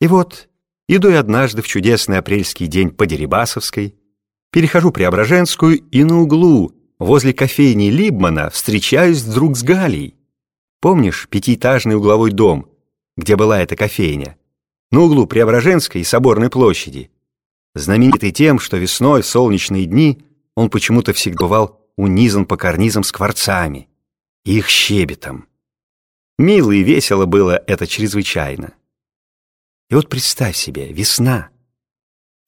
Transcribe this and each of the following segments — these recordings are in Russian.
И вот, иду я однажды в чудесный апрельский день по Дерибасовской, перехожу Преображенскую и на углу, возле кофейни Либмана, встречаюсь вдруг с Галей. Помнишь пятиэтажный угловой дом, где была эта кофейня? На углу Преображенской и Соборной площади. Знаменитый тем, что весной в солнечные дни он почему-то всегда бывал унизан по карнизам скворцами и их щебетом. Мило и весело было это чрезвычайно. И вот представь себе, весна.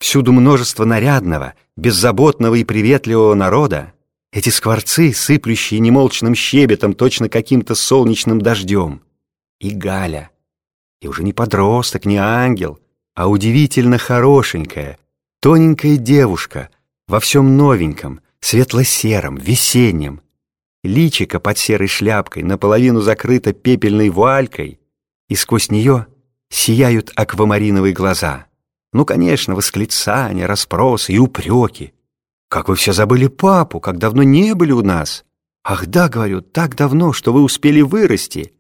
Всюду множество нарядного, беззаботного и приветливого народа. Эти скворцы, сыплющие немолчным щебетом, точно каким-то солнечным дождем. И Галя. И уже не подросток, не ангел, а удивительно хорошенькая, тоненькая девушка, во всем новеньком, светло-сером, весеннем. Личико под серой шляпкой наполовину закрыто пепельной вуалькой, и сквозь нее — сияют аквамариновые глаза. Ну, конечно, восклицания, расспросы и упреки. Как вы все забыли папу, как давно не были у нас. Ах да, говорю, так давно, что вы успели вырасти.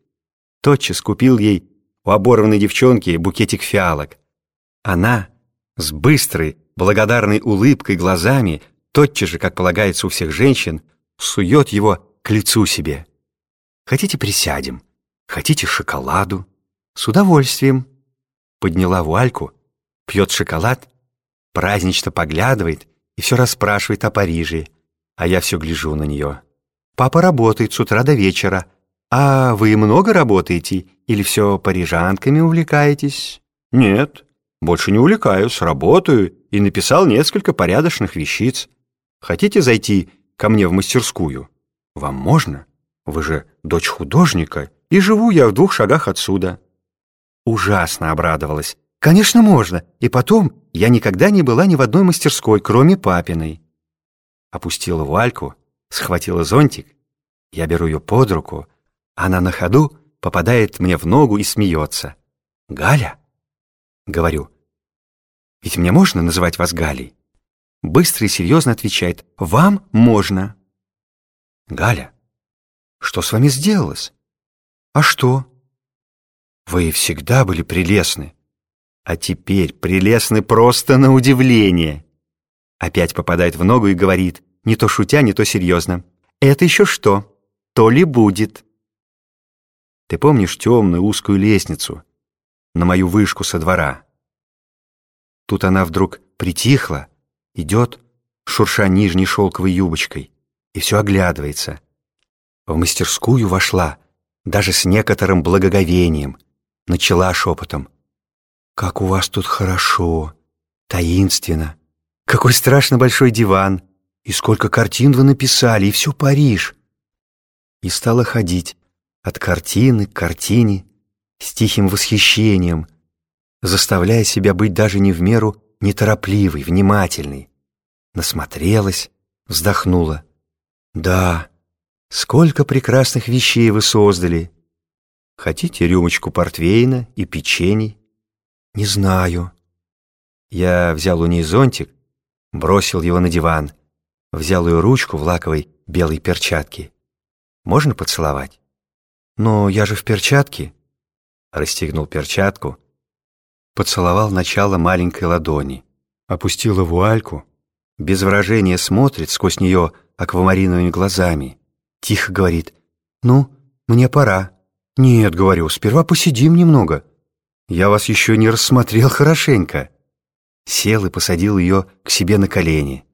Тотчас купил ей у оборванной девчонки букетик фиалок. Она с быстрой, благодарной улыбкой глазами, тотчас же, как полагается у всех женщин, сует его к лицу себе. Хотите присядем? Хотите шоколаду? «С удовольствием». Подняла вуальку, пьет шоколад, празднично поглядывает и все расспрашивает о Париже, а я все гляжу на нее. «Папа работает с утра до вечера. А вы много работаете или все парижанками увлекаетесь?» «Нет, больше не увлекаюсь, работаю и написал несколько порядочных вещиц. Хотите зайти ко мне в мастерскую? Вам можно? Вы же дочь художника, и живу я в двух шагах отсюда» ужасно обрадовалась. «Конечно, можно. И потом, я никогда не была ни в одной мастерской, кроме папиной». Опустила вуальку, схватила зонтик. Я беру ее под руку. Она на ходу попадает мне в ногу и смеется. «Галя?» Говорю. «Ведь мне можно называть вас Галей?» Быстро и серьезно отвечает. «Вам можно». «Галя, что с вами сделалось?» «А что?» Вы всегда были прелестны. А теперь прелестны просто на удивление. Опять попадает в ногу и говорит, не то шутя, не то серьезно. Это еще что? То ли будет. Ты помнишь темную узкую лестницу на мою вышку со двора? Тут она вдруг притихла, идет, шурша нижней шелковой юбочкой, и все оглядывается. В мастерскую вошла, даже с некоторым благоговением — начала шепотом. «Как у вас тут хорошо, таинственно! Какой страшно большой диван! И сколько картин вы написали, и все Париж!» И стала ходить от картины к картине с тихим восхищением, заставляя себя быть даже не в меру неторопливой, внимательной. Насмотрелась, вздохнула. «Да, сколько прекрасных вещей вы создали!» Хотите рюмочку портвейна и печений? Не знаю. Я взял у ней зонтик, бросил его на диван, взял ее ручку в лаковой белой перчатке. Можно поцеловать? Но я же в перчатке. Расстегнул перчатку, поцеловал начало маленькой ладони, опустила вуальку, без выражения смотрит сквозь нее аквамариновыми глазами, тихо говорит «Ну, мне пора». «Нет, — говорю, — сперва посидим немного. Я вас еще не рассмотрел хорошенько». Сел и посадил ее к себе на колени.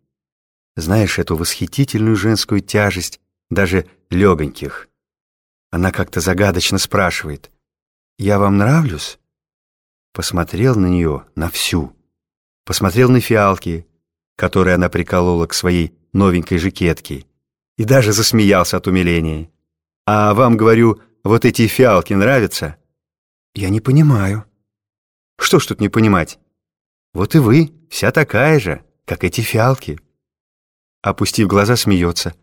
Знаешь эту восхитительную женскую тяжесть даже легоньких. Она как-то загадочно спрашивает. «Я вам нравлюсь?» Посмотрел на нее, на всю. Посмотрел на фиалки, которые она приколола к своей новенькой жакетке, и даже засмеялся от умиления. «А вам, говорю, — вот эти фиалки нравятся?» «Я не понимаю». «Что ж тут не понимать? Вот и вы, вся такая же, как эти фиалки». Опустив глаза, смеется.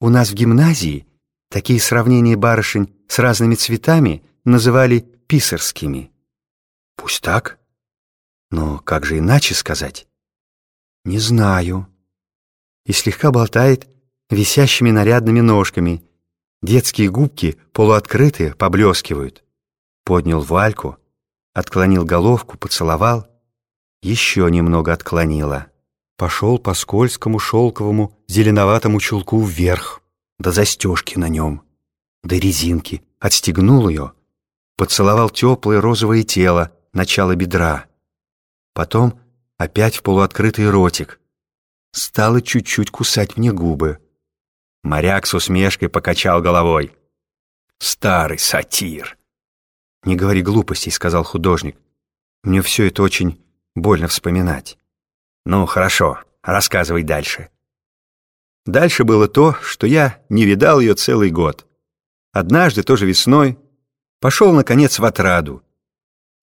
«У нас в гимназии такие сравнения барышень с разными цветами называли писарскими». «Пусть так. Но как же иначе сказать?» «Не знаю». И слегка болтает висящими нарядными ножками, Детские губки полуоткрытые, поблескивают. Поднял вальку, Отклонил головку, поцеловал. Еще немного отклонила. Пошел по скользкому шелковому зеленоватому чулку вверх, до застежки на нем, до резинки. Отстегнул ее, поцеловал теплое розовое тело, начало бедра. Потом опять в полуоткрытый ротик. Стало чуть-чуть кусать мне губы. Моряк с усмешкой покачал головой. «Старый сатир!» «Не говори глупостей», — сказал художник. «Мне все это очень больно вспоминать». «Ну, хорошо, рассказывай дальше». Дальше было то, что я не видал ее целый год. Однажды, тоже весной, пошел, наконец, в отраду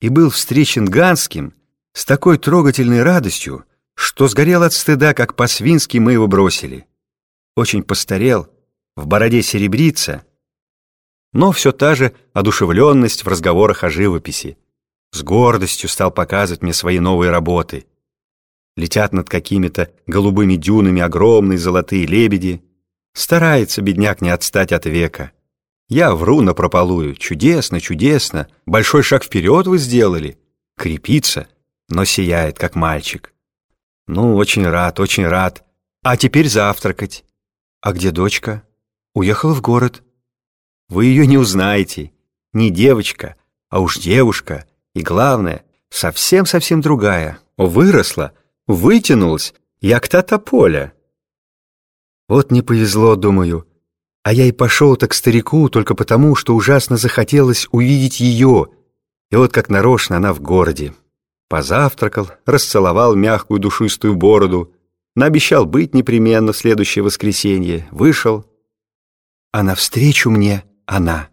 и был встречен Ганским с такой трогательной радостью, что сгорел от стыда, как по-свински мы его бросили. Очень постарел, в бороде серебрится, но все та же одушевленность в разговорах о живописи. С гордостью стал показывать мне свои новые работы. Летят над какими-то голубыми дюнами огромные золотые лебеди. Старается бедняк не отстать от века. Я вру напропалую. Чудесно, чудесно. Большой шаг вперед вы сделали. Крепится, но сияет, как мальчик. Ну, очень рад, очень рад. А теперь завтракать. А где дочка? Уехала в город. Вы ее не узнаете. Не девочка, а уж девушка. И главное, совсем-совсем другая. Выросла, вытянулась, як та тополя. Вот не повезло, думаю. А я и пошел-то к старику только потому, что ужасно захотелось увидеть ее. И вот как нарочно она в городе. Позавтракал, расцеловал мягкую душистую бороду, наобещал быть непременно в следующее воскресенье, вышел. А навстречу мне она.